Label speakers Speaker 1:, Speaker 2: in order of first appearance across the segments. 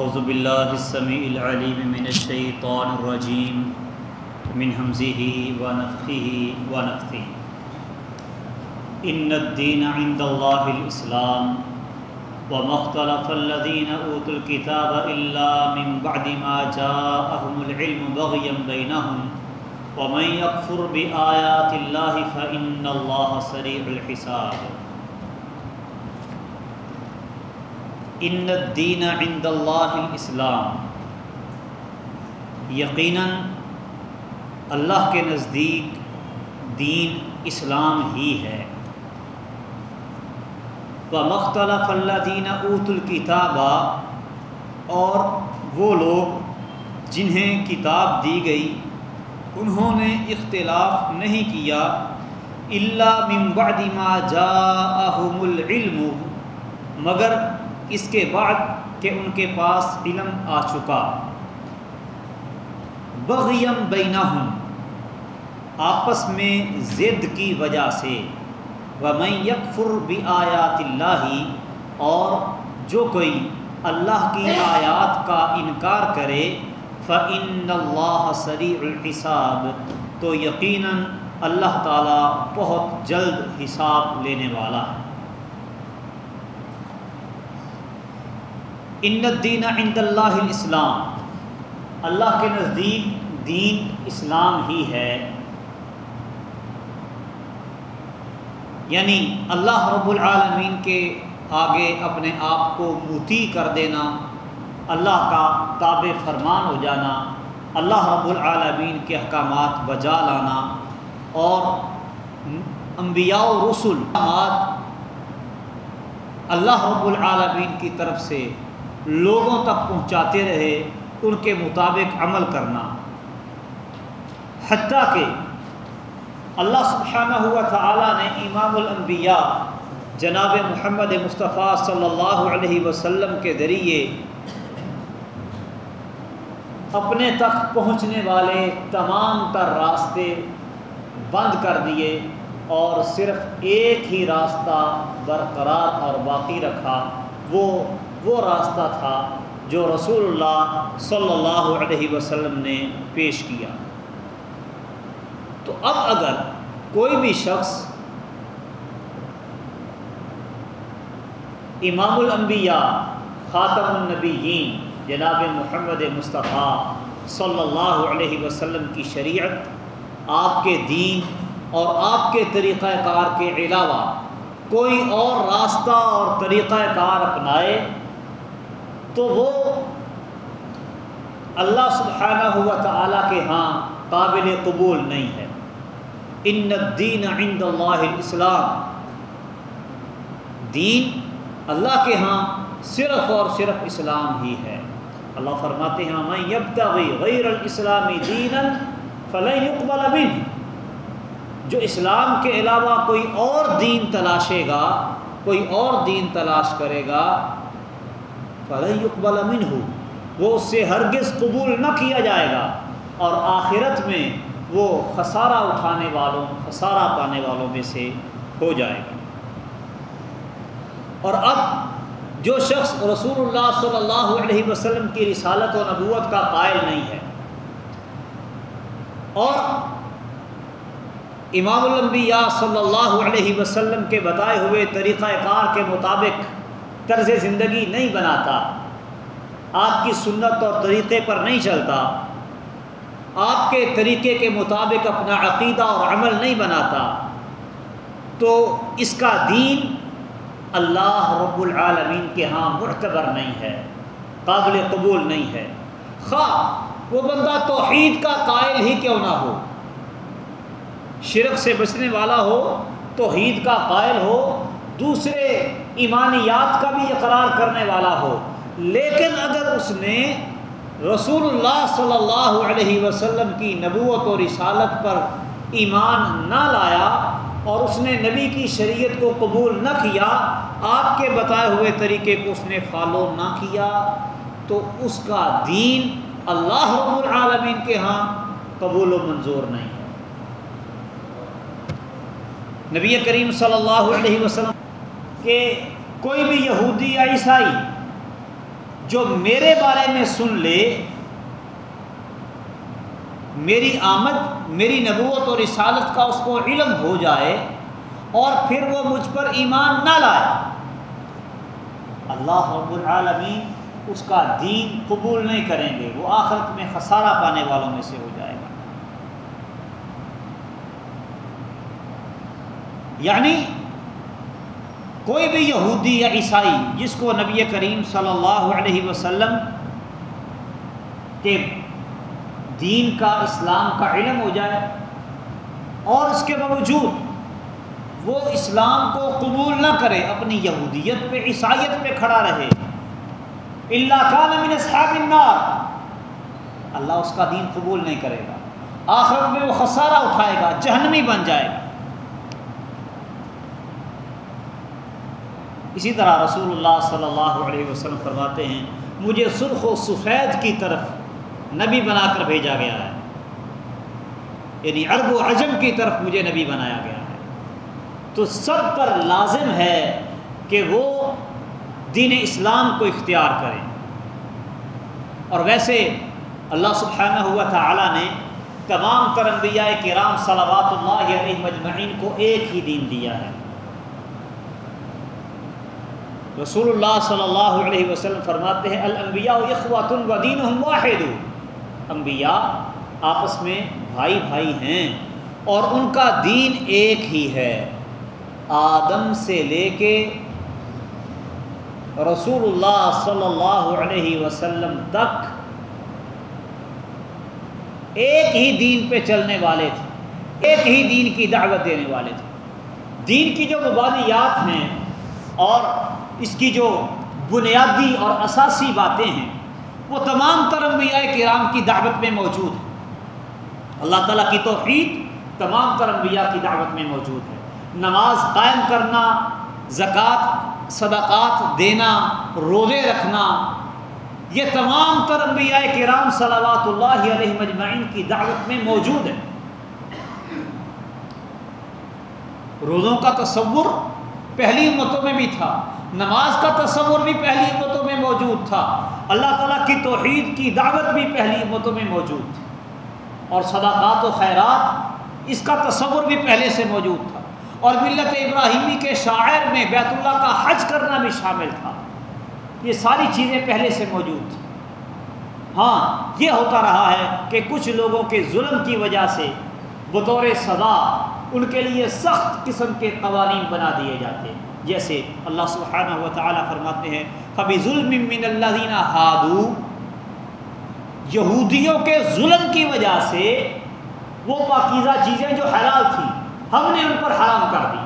Speaker 1: اعوذ باللہ السمیع العلیم من الشیطان الرجیم من حمزه ونفخه ونفثه ان الدین عند اللہ الاسلام وما اختلف الذين اوتوا الكتاب الا من بعد ما جاءهم العلم بغيا بينهم ومن يكفر بآيات الله فإن الله سريع الحساب. ان الدین عند اللہ الاسلام یقیناً اللہ کے نزدیک دین اسلام ہی ہے۔ و مختلف اللہ دین اوت الکتابہ اور وہ لوگ جنہیں کتاب دی گئی، انہوں نے اختلاف نہیں کیا۔ اللہ من بعد ما جاءہم العلم، مگر اس کے بعد کہ ان کے پاس علم آ چکا۔ بغیم بینہم، آپس میں ضد کی وجہ سے۔ و میں یکفر بھی اللہ اور جو کوئی اللہ کی آیات کا انکار کرے فعن اللہ سریع الحساب، تو یقیناً اللہ تعالیٰ بہت جلد حساب لینے والا ہے۔ ان الدین عند اللہ الاسلام۔ اللہ کے نزدیک دین اسلام ہی ہے۔ یعنی اللہ رب العالمین کے آگے اپنے آپ کو موتی کر دینا، اللہ کا تاب فرمان ہو جانا، اللہ رب العالمین کے احکامات بجا لانا اور انبیاء و رسول اللہ رب العالمین کی طرف سے لوگوں تک پہنچاتے رہے ان کے مطابق عمل کرنا۔ حتیٰ کہ اللہ سبحانہ ہوا تعالیٰ نے امام الانبیاء جناب محمد مصطفیٰ صلی اللہ علیہ وسلم کے ذریعے اپنے تک پہنچنے والے تمام تر راستے بند کر دیے اور صرف ایک ہی راستہ برقرار اور باقی رکھا، وہ وہ راستہ تھا جو رسول اللہ صلی اللہ علیہ وسلم نے پیش کیا۔ تو اب اگر کوئی بھی شخص امام الانبیاء، خاتم النبیین، جناب محمد مصطفیٰ صلی اللہ علیہ وسلم کی شریعت، آپ کے دین اور آپ کے طریقہ کار کے علاوہ کوئی اور راستہ اور طریقہ کار اپنائے تو وہ اللہ سبحانہ ہوا تعالیٰ کے ہاں قابل قبول نہیں ہے۔ ان الدین عند اللہ الاسلام۔ دین اللہ کے ہاں صرف اور صرف اسلام ہی ہے۔ اللہ فرماتے ہیں میں یبتغی غیر الاسلامی دینا فلن يقبل منه جو اسلام کے علاوہ کوئی اور دین تلاشے گا، کوئی اور دین تلاش کرے گا فلن يقبل منه۔ وہ اس سے ہرگز قبول نہ کیا جائے گا۔ اور آخرت میں وہ خسارہ اٹھانے والوں، خسارہ پانے والوں میں سے ہو جائے گا۔ اور اب جو شخص رسول اللہ صلی اللہ علیہ وسلم کی رسالت و نبوت کا قائل نہیں ہے، اور امام الانبیاء صلی اللہ علیہ وسلم کے بتائے ہوئے طریقہ کار کے مطابق طرز زندگی نہیں بناتا۔ آپ کی سنت اور طریقے پر نہیں چلتا۔ آپ کے طریقے کے مطابق اپنا عقیدہ اور عمل نہیں بناتا۔ تو اس کا دین اللہ رب العالمین کے ہاں معتبر نہیں ہے، قابل قبول نہیں ہے۔ خواہ وہ بندہ توحید کا قائل ہی کیوں نہ ہو، شرک سے بچنے والا ہو، توحید کا قائل ہو، دوسرے ایمانیات کا بھی اقرار کرنے والا ہو۔ لیکن اگر اس نے رسول اللہ صلی اللہ علیہ وسلم کی نبوت و رسالت پر ایمان نہ لایا اور اس نے نبی کی شریعت کو قبول نہ کیا، آپ کے بتائے ہوئے طریقے کو اس نے فالو نہ کیا، تو اس کا دین اللہ رب العالمین کے ہاں قبول و منظور نہیں۔ ہے نبی کریم صلی اللہ علیہ وسلم کہ کوئی بھی یہودی یا عیسائی جو میرے بارے میں سن لے، میری آمد، میری نبوت اور رسالت کا اس کو علم ہو جائے اور پھر وہ مجھ پر ایمان نہ لائے۔ اللہ رب العالمین اس کا دین قبول نہیں کریں گے، وہ آخرت میں خسارہ پانے والوں میں سے ہو جائے گا۔ یعنی کوئی بھی یہودی یا عیسائی جس کو نبی کریم صلی اللہ علیہ وسلم کے دین کا، اسلام کا علم ہو جائے اور اس کے باوجود وہ اسلام کو قبول نہ کرے، اپنی یہودیت پہ، عیسائیت پہ کھڑا رہے۔ اللہ خان امین صاحب النار۔ اللہ اس کا دین قبول نہیں کرے گا۔ آخرت میں وہ خسارہ اٹھائے گا، جہنمی بن جائے گا۔ اسی طرح رسول اللہ صلی اللہ علیہ وسلم فرماتے ہیں، مجھے سرخ و سفید کی طرف نبی بنا کر بھیجا گیا ہے۔ یعنی عرب و عجم کی طرف مجھے نبی بنایا گیا ہے۔ تو سب پر لازم ہے کہ وہ دین اسلام کو اختیار کریں اور ویسے اللہ سبحانہ ہوا تھا نے تمام کرمبیا کرام صلوات اللہ علیہ مجمعین کو ایک ہی دین دیا ہے۔ رسول اللہ صلی اللہ علیہ وسلم فرماتے ہیں، الانبیاء اخوات و دین واحد۔ انبیاء آپس میں بھائی بھائی ہیں اور ان کا دین ایک ہی ہے۔ آدم سے لے کے رسول اللہ صلی اللہ علیہ وسلم تک ایک ہی دین پہ چلنے والے تھے۔ ایک ہی دین کی دعوت دینے والے تھے۔ دین کی جو مبادیات ہیں اور اس کی جو بنیادی اور اساسی باتیں ہیں، وہ تمام ترمبیا کرام کی دعوت میں موجود ہیں۔ اللہ تعالیٰ کی توحید تمام ترمبیا کی دعوت میں موجود ہے۔ نماز قائم کرنا، زکوٰۃ، صدقات دینا، روزے رکھنا، یہ تمام تر انبیاء کرام صلوات اللہ علیہ مجمعین کی دعوت میں موجود ہے روزوں کا تصور پہلی امتوں میں بھی تھا۔ نماز کا تصور بھی پہلی امتوں میں موجود تھا۔ اللہ تعالیٰ کی توحید کی دعوت بھی پہلی امتوں میں موجود تھی۔ اور صداقات و خیرات اس کا تصور بھی پہلے سے موجود تھا۔ اور ملت ابراہیمی کے شاعر میں بیت اللہ کا حج کرنا بھی شامل تھا۔ یہ ساری چیزیں پہلے سے موجود تھیں۔ ہاں یہ ہوتا رہا ہے کہ کچھ لوگوں کے ظلم کی وجہ سے بطور سزا ان کے لیے سخت قسم کے قوانین بنا دیے جاتے ہیں۔ جیسے اللہ سبحانہ و تعالیٰ فرماتے ہیں کبھی ظلم من اللہ ہادو یہودیوں کے ظلم کی وجہ سے وہ پاکیزہ چیزیں جو حلال تھیں، ہم نے ان پر حرام کر دی۔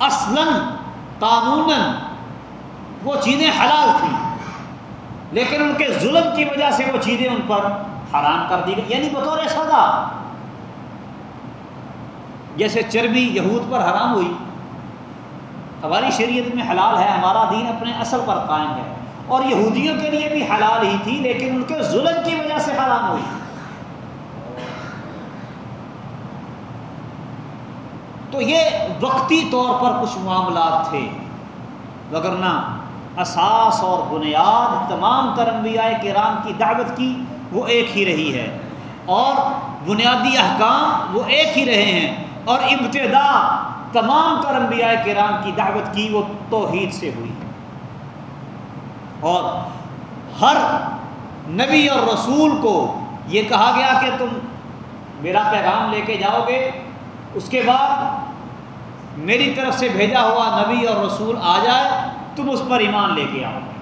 Speaker 1: اصلاً قانون وہ چیزیں حلال تھیں، لیکن ان کے ظلم کی وجہ سے وہ چیزیں ان پر حرام کر دی گئی۔ یعنی بطور سزا۔ جیسے چربی یہود پر حرام ہوئی، ہماری شریعت میں حلال ہے، ہمارا دین اپنے اصل پر قائم ہے۔ اور یہودیوں کے لیے بھی حلال ہی تھی، لیکن ان کے ظلم کی وجہ سے حرام ہوئی۔ تو یہ وقتی طور پر کچھ معاملات تھے۔ وگرنہ اساس اور بنیاد تمام ترمبیا کرام کی دعوت کی وہ ایک ہی رہی ہے۔ اور بنیادی احکام وہ ایک ہی رہے ہیں۔ اور ابتدا تمام ترمبیا کرام کی دعوت کی وہ توحید سے ہوئی۔ اور ہر نبی اور رسول کو یہ کہا گیا کہ تم میرا پیغام لے کے جاؤ گے۔ اس کے بعد میری طرف سے بھیجا ہوا نبی اور رسول آ جائے، تم اس پر ایمان لے کے آؤ گے۔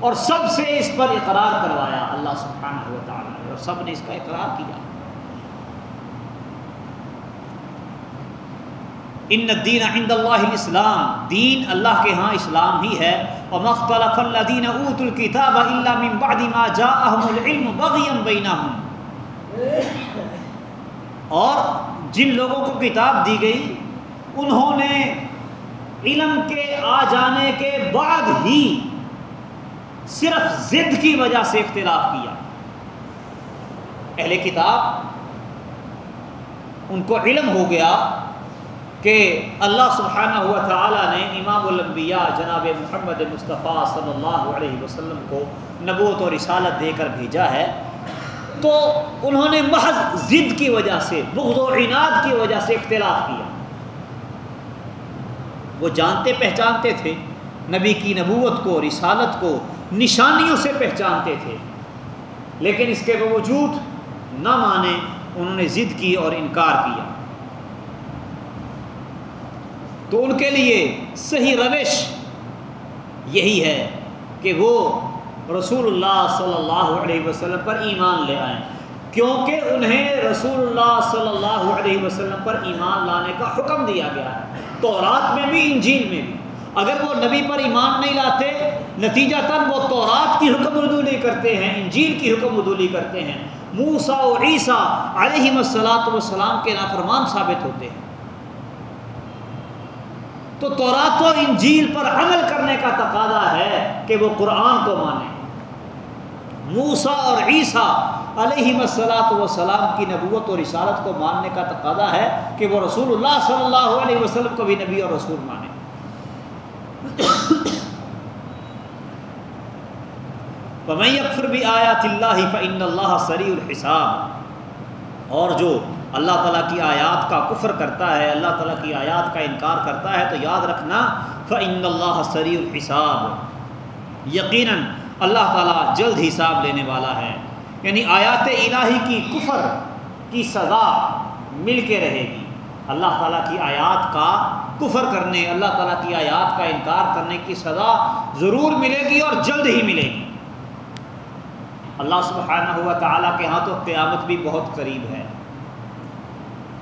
Speaker 1: اور سب سے اس پر اقرار کروایا اللہ سبحانہ و تعالیٰ اور سب نے اس کا اقرار کیا۔ ان دین عند اللہ اسلام دین اللہ کے ہاں اسلام ہی ہے۔ اور مختلف اللہ دین اوت الکتاب اللہ من بعد ما جاءهم العلم بغیم بینہم اور جن لوگوں کو کتاب دی گئی، انہوں نے علم کے آ جانے کے بعد ہی صرف ضد کی وجہ سے اختلاف کیا۔ اہل کتاب، ان کو علم ہو گیا۔ کہ اللہ سبحانہ ہوا تعالیٰ نے امام الانبیاء جناب محمد مصطفیٰ صلی اللہ علیہ وسلم کو نبوت اور رسالت دے کر بھیجا ہے، تو انہوں نے محض ضد کی وجہ سے، بغض و عناد کی وجہ سے اختلاف کیا۔ وہ جانتے پہچانتے تھے، نبی کی نبوت کو، رسالت کو، نشانیوں سے پہچانتے تھے، لیکن اس کے باوجود نہ مانے انہوں نے ضد کی اور انکار کیا۔ تو ان کے لیے صحیح روش یہی ہے کہ وہ رسول اللہ صلی اللہ علیہ وسلم پر ایمان لے آئیں۔ کیونکہ انہیں رسول اللہ صلی اللہ علیہ وسلم پر ایمان لانے کا حکم دیا گیا۔ ہے تو رات میں بھی، انجیل میں بھی۔ اگر وہ نبی پر ایمان نہیں لاتے، نتیجہ تن وہ تورات کی حکم ردولی کرتے ہیں، انجیل کی حکم ردولی کرتے ہیں۔ موسا و عیسیٰ علیہ مسلاط وسلام کے نافرمان ثابت ہوتے ہیں۔ تو تورات و انجیل پر عمل کرنے کا تقاضا ہے کہ وہ قرآن کو مانیں موسا اور عیسیٰ علیہ مسلاط وسلام کی نبوت اور رسالت کو ماننے کا تقاضا ہے کہ وہ رسول اللہ صلی اللہ علیہ وسلم کو بھی نبی اور رسول مانے۔ اکثر بھی آیات اللہ فعن اللہ سری الحساب۔ اور جو اللہ تعالیٰ کی آیات کا کفر کرتا ہے، اللہ تعالیٰ کی آیات کا انکار کرتا ہے، تو یاد رکھنا فعن اللہ سری الحساب۔ یقیناً اللہ تعالیٰ جلد حساب لینے والا ہے۔ یعنی آیات الہی کی کفر کی سزا مل کے رہے گی۔ اللہ تعالیٰ کی آیات کا کفر کرنے، اللہ تعالیٰ کی آیات کا انکار کرنے کی سزا ضرور ملے گی اور جلد ہی ملے گی۔ اللہ سبحانہ ہوا تعالیٰ کے ہاں تو قیامت بھی بہت قریب ہے۔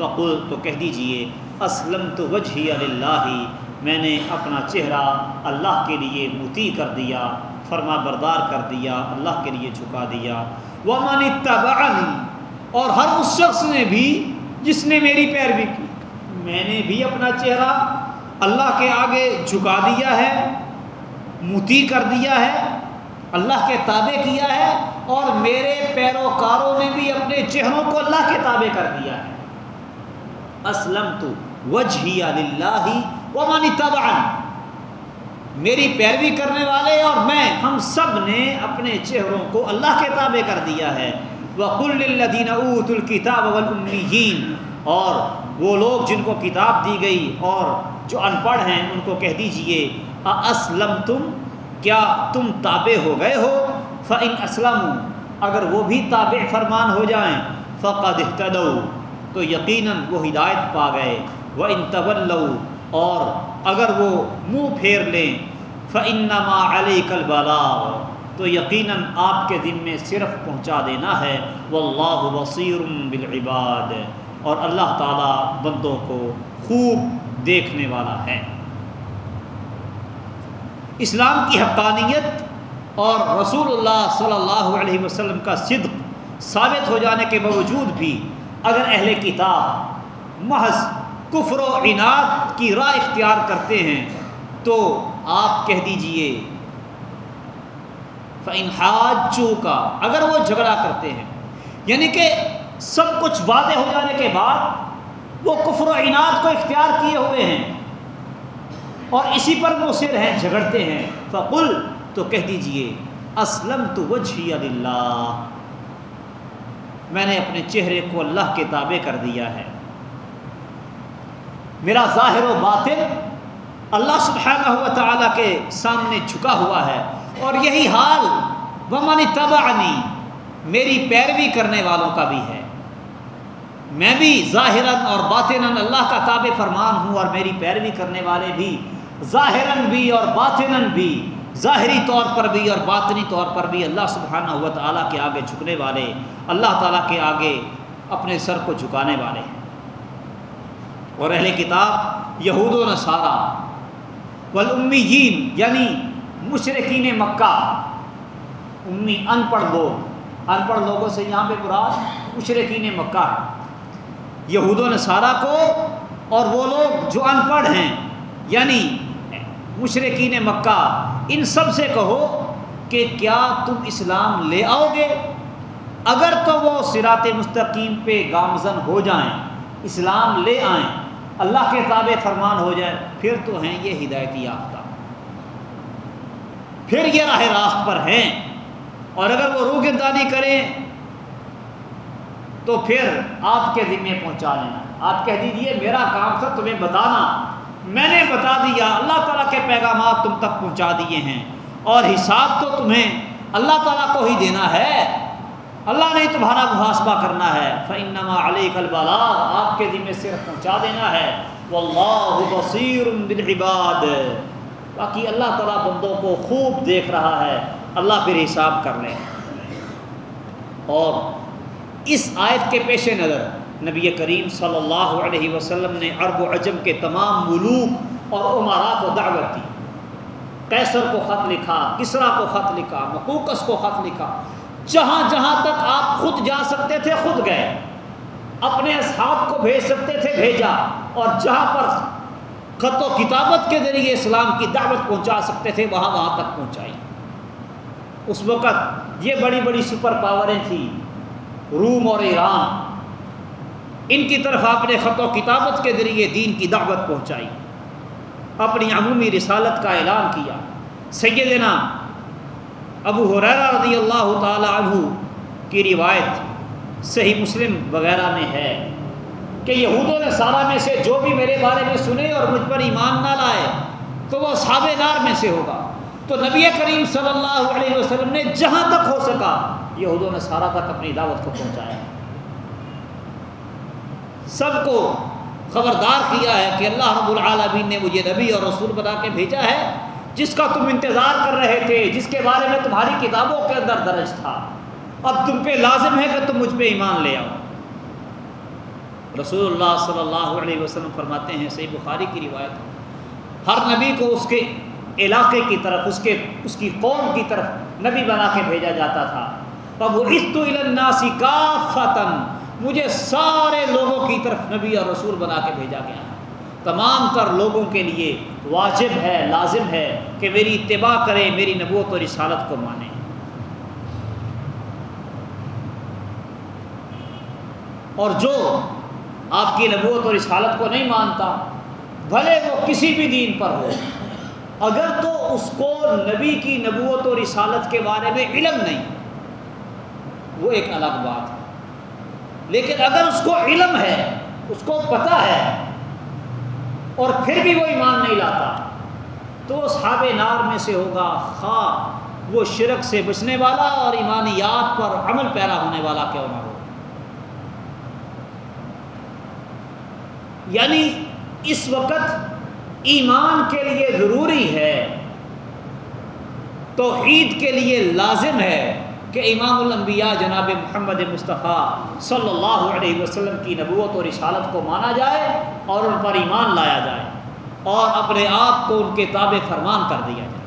Speaker 1: تو فقل تو کہہ دیجیے اسلم تو وجہ اللہ میں نے اپنا چہرہ اللہ کے لیے موتی کر دیا، فرما بردار کر دیا، اللہ کے لیے جھکا دیا۔ وہ مانی تبانی اور ہر اس شخص نے بھی جس نے میری پیروی کی۔ میں نے بھی اپنا چہرہ اللہ کے آگے جھکا دیا ہے موتی کر دیا ہے، اللہ کے تابع کیا ہے، اور میرے پیروکاروں نے بھی اپنے چہروں کو اللہ کے تابع کر دیا ہے۔ اسلم تو وجہ اللہ وہ مانی میری پیروی کرنے والے اور میں، ہم سب نے اپنے چہروں کو اللہ کے تابع کر دیا ہے۔ وہ کل الدین اوت الکتاب اور وہ لوگ جن کو کتاب دی گئی اور جو ان پڑھ ہیں، ان کو کہہ دیجیے اسلم تم کیا تم تابع ہو گئے ہو؟ فعن اسلم اگر وہ بھی تابع فرمان ہو جائیں، فقد احتدو تو یقیناً وہ ہدایت پا گئے۔ وہ ان طول اور اگر وہ منہ پھیر لیں فعنما علی کل تو یقیناً آپ کے دن میں صرف پہنچا دینا ہے۔ وہ اللہ وسیر بالعباد، اور اللہ تعالیٰ بندوں کو خوب دیکھنے والا ہے۔ اسلام کی حقانیت اور رسول اللہ صلی اللہ علیہ وسلم کا صدق ثابت ہو جانے کے باوجود بھی اگر اہل کتاب محض کفر و عناد کی راہ اختیار کرتے ہیں، تو آپ کہہ دیجیے فنحاج کا اگر وہ جھگڑا کرتے ہیں یعنی کہ سب کچھ واضح ہو جانے کے بعد وہ کفر و عناد کو اختیار کیے ہوئے ہیں اور اسی پر مصر ہیں، جھگڑتے ہیں، فقل، تو کہہ دیجیے اسلم تو وجہ اللہ میں نے اپنے چہرے کو اللہ کے تابع کر دیا ہے۔ میرا ظاہر و باطن اللہ سبحانہ ہوا تعالیٰ کے سامنے جھکا ہوا ہے۔ اور یہی حال ومن تبعنی میری پیروی کرنے والوں کا بھی ہے۔ میں بھی ظاہراً اور باطناً اللہ کا تابع فرمان ہوں اور میری پیروی کرنے والے بھی ظاہراً بھی اور باطناً بھی۔ ظاہری طور پر بھی اور باطنی طور پر بھی اللہ سبحانہ ہوا تعالیٰ کے آگے جھکنے والے، اللہ تعالیٰ کے آگے اپنے سر کو جھکانے والے ہیں۔ اور اہل کتاب، یہود و نصارہ، والامیین یعنی مشرقین مکہ، امی ان پڑھ لوگ ان پڑھ لوگوں سے یہاں پہ مراد مشرقین مکہ ہے۔ یہود و نصارہ کو اور وہ لوگ جو ان پڑھ ہیں یعنی مشرقین مکہ، ان سب سے کہو کہ کیا تم اسلام لے آؤ گے؟ اگر تو وہ سرات مستقیم پہ گامزن ہو جائیں، اسلام لے آئیں، اللہ کے تابع فرمان ہو جائے، پھر تو ہیں یہ ہدایت یافتہ۔ پھر یہ راہ راست پر ہیں۔ اور اگر وہ روح گردانی کریں، تو پھر آپ کے ذمے پہنچا لینا۔ آپ کہہ دیجیے میرا کام تھا تمہیں بتانا۔ میں نے بتا دیا، اللہ تعالیٰ کے پیغامات تم تک پہنچا دیے ہیں۔ اور حساب تو تمہیں اللہ تعالیٰ کو ہی دینا ہے۔ اللہ نے تمہارا محاسبہ کرنا ہے۔ فنما علی کلبلا آپ کے ذمے صرف پہنچا دینا ہے۔ واللہ بصیر بالعباد۔ باقی اللہ تعالیٰ بندوں کو خوب دیکھ رہا ہے۔ اللہ پھر حساب کر لیں اور اس آیت کے پیش نظر نبی کریم صلی اللہ علیہ وسلم نے عرب و عجم کے تمام ملوک اور عمارا کو دعوت دی۔ کیسر کو خط لکھا، کسرا کو خط لکھا مقوقس کو خط لکھا۔ جہاں جہاں تک آپ خود جا سکتے تھے، خود گئے۔ اپنے اصحاب کو بھیج سکتے تھے، بھیجا۔ اور جہاں پر خط و کتابت کے ذریعے اسلام کی دعوت پہنچا سکتے تھے، وہاں وہاں تک پہنچائی۔ اس وقت یہ بڑی بڑی سپر پاوریں تھیں۔ روم اور ایران۔ ان کی طرف آپ نے خط و کتابت کے ذریعے دین کی دعوت پہنچائی، اپنی عمومی رسالت کا اعلان کیا۔ سیدنا ابو حریرہ رضی اللہ تعالی عنہ کی روایت صحیح مسلم وغیرہ میں ہے کہ یہودوں نے سارا میں سے جو بھی میرے بارے میں سنے اور مجھ پر ایمان نہ لائے، تو وہ نار میں سے ہوگا۔ تو نبی کریم صلی اللہ علیہ وسلم نے جہاں تک ہو سکا، یہودوں نے سارا تک اپنی دعوت کو پہنچایا۔ سب کو خبردار کیا ہے کہ اللہ رب العالمین نے مجھے نبی اور رسول بنا کے بھیجا ہے، جس کا تم انتظار کر رہے تھے، جس کے بارے میں تمہاری کتابوں کے اندر درج تھا۔ اب تم پہ لازم ہے کہ تم مجھ پہ ایمان لے آؤ۔ رسول اللہ صلی اللہ علیہ وسلم فرماتے ہیں، صحیح بخاری کی روایت ہر نبی کو اس کے علاقے کی طرف، اس کے، اس کی قوم کی طرف نبی بنا کے بھیجا جاتا تھا۔ اب الناسی کا فتن مجھے سارے لوگوں کی طرف نبی اور رسول بنا کے بھیجا گیا ہے۔ تمام تر لوگوں کے لیے واجب ہے، لازم ہے کہ میری اتباع کرے، میری نبوت اور رسالت کو مانے۔ اور جو آپ کی نبوت اور رسالت کو نہیں مانتا، بھلے وہ کسی بھی دین پر ہو، اگر تو اس کو نبی کی نبوت اور رسالت کے بارے میں علم نہیں، وہ ایک الگ بات ہے۔ لیکن اگر اس کو علم ہے، اس کو پتہ ہے، اور پھر بھی وہ ایمان نہیں لاتا، تو وہ صحاب نار میں سے ہوگا، خواہ وہ شرک سے بچنے والا اور ایمانیات پر عمل پیرا ہونے والا کیوں نہ ہو۔ یعنی اس وقت ایمان کے لیے ضروری ہے، توحید کے لیے لازم ہے کہ امام الانبیاء جناب محمد مصطفیٰ صلی اللہ علیہ وسلم کی نبوت اور رسالت کو مانا جائے اور ان پر ایمان لایا جائے اور اپنے آپ کو ان کے تابع فرمان کر دیا جائے۔